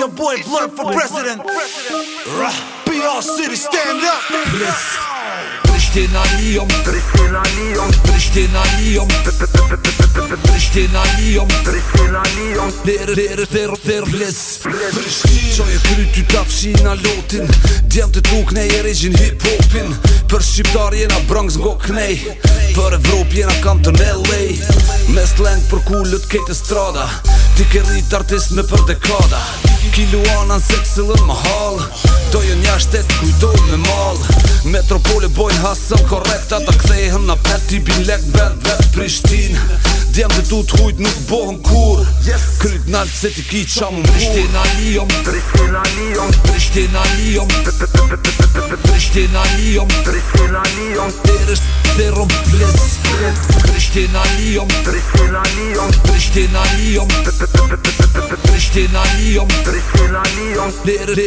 your boy Blunt for president. Be all city, stand up. Listen. Prishtina Liom Prishtina Liom Prishtina Liom Prishtina Liom Prishtina Liom Der der e kry ty ta fshin na lotin djem te tuk ne regjin hip hopin per shqiptar jena bronx go knej per evrop jena kanton le me slang per kulut ke strada ti ke rrit artist me per dekada Kiluana në seksilën më halë Do jën jashtet kujtojnë me malë Metropole bojnë hasëm korekta Ta kthejhen na peti bin lek vet vet Prishtin Djem dhe du t'hujt nuk bohën kur yes. Kryt nalt se t'i ki qa më mbur Prishtin alijom Prishtin alijom Prishtin alijom Prishtin alijom Prishtin alijom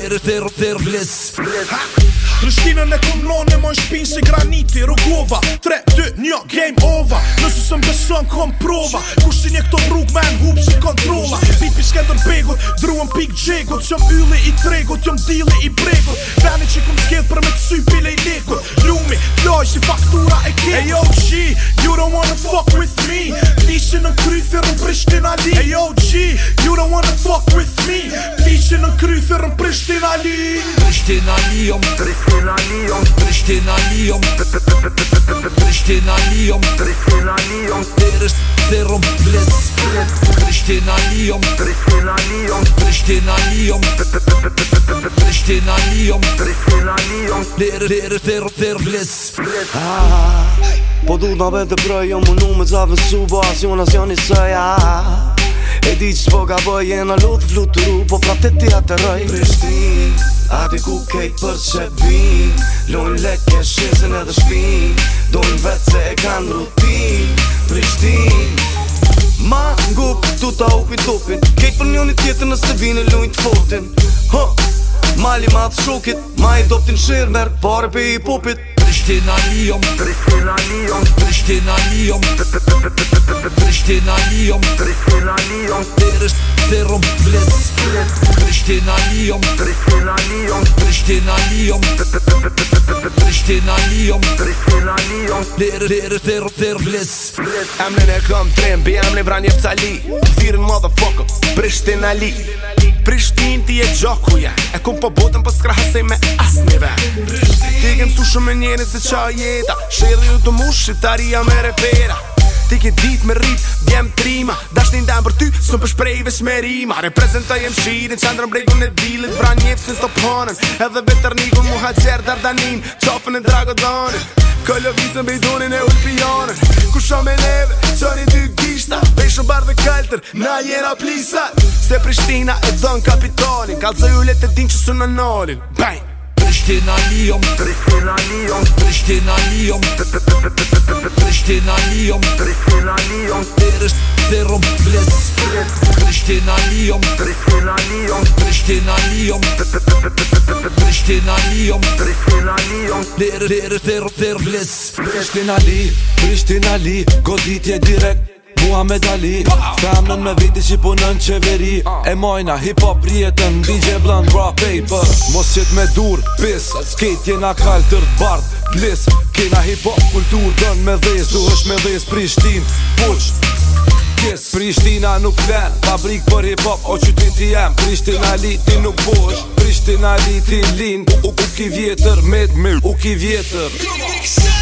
Terës terëm Rështinën e kumlon e moj shpinë si graniti Rukova, 3, 2, 1, game over Nësë se më beson kom prova Kushtin e këto më rrug me në hub si kontrola Pipi shkendër begut, druën pik gjegut Qëm yli i tregut, qëm dili i bregut Veni që kom skedh për me të sy pile i lekut Lumi, ploj si faktura e kryfirën Prishtina li Prishtina li om Prishtina li om Prishtina li om Prishtina li om Prishtina li om Terës terëm bles Prishtina li om Po du t'na vetë prej Jo më suba Asion asion i sëja E di që s'po ka bëj e në lutë fluturu Po pra të ti atëroj Prishtin, ati ku kejt për që bin Lojnë leke, shizën edhe shpin Dojnë vetë se e kanë rutin Prishtin Ma ngup, tu ta upin topin Kejt për njoni tjetër nëse vine lujnë të fotin Ho, mali madhë shukit Ma i doptin shirë merë pare pe i popit Prishtina li om Prishtina Prishtin Ali jom Prishtin Ali jom Prishtin Ali jom Tere sërëm vliz Prishtin Ali jom Prishtin Ali jom Prishtin Ali jom Tere sërëm vliz Am në nekom trem be am në vranje për të sali Firin mothafucka, Ali Prishtin ti e gjoku E kum po botën po s'krahasej me asnive ven Ti kem su shumë e se qa jeta Shedhe ju të mushit, ta me repera Ti ke dit me rrit, bjem trima Da nuk për shprej vesh me rima Reprezenta jem shirin, qëndrën bregun e dilin Vra njefës në stoponën, edhe vetër një gëmë muha qër dardanin Qofën e drago donën, këllë o vizën bejdunin e ulpionën Ku shumë me neve, qërën dy gishta, veshën barë dhe këllëtër, na jena plisat Se Prishtina e dhën kapitonin, kalë zë jullet e din që sunë në nolin Bang! Prishtina liom, Prishtina liom, Prishtina liom, Prishtina liom, Prishtina liom, Prishtina liom, Prishtina liom, Prishtina liom, Prishtina liom, Prishtina liom, Kristina Lion Terës Terro Bles Kristina Lion Kristina Lion Kristina Lion Kristina Lion Kristina Lion Terë Terë Terë Goditje direkt Muhammed Ali Femnën me viti që punën qeveri E mojna hip hop rjetën DJ Blunt bra paper Mos qit me dur pis Skate jena kalë tërt bardh plis Kena hip hop kultur dën me dhez Du është me dhez Prishtin Puç Kiss Prishtina nuk len Fabrik për hip hop o ti jem Prishtina liti nuk bosh Prishtina liti lin U ki vjetër med mir U ki vjetër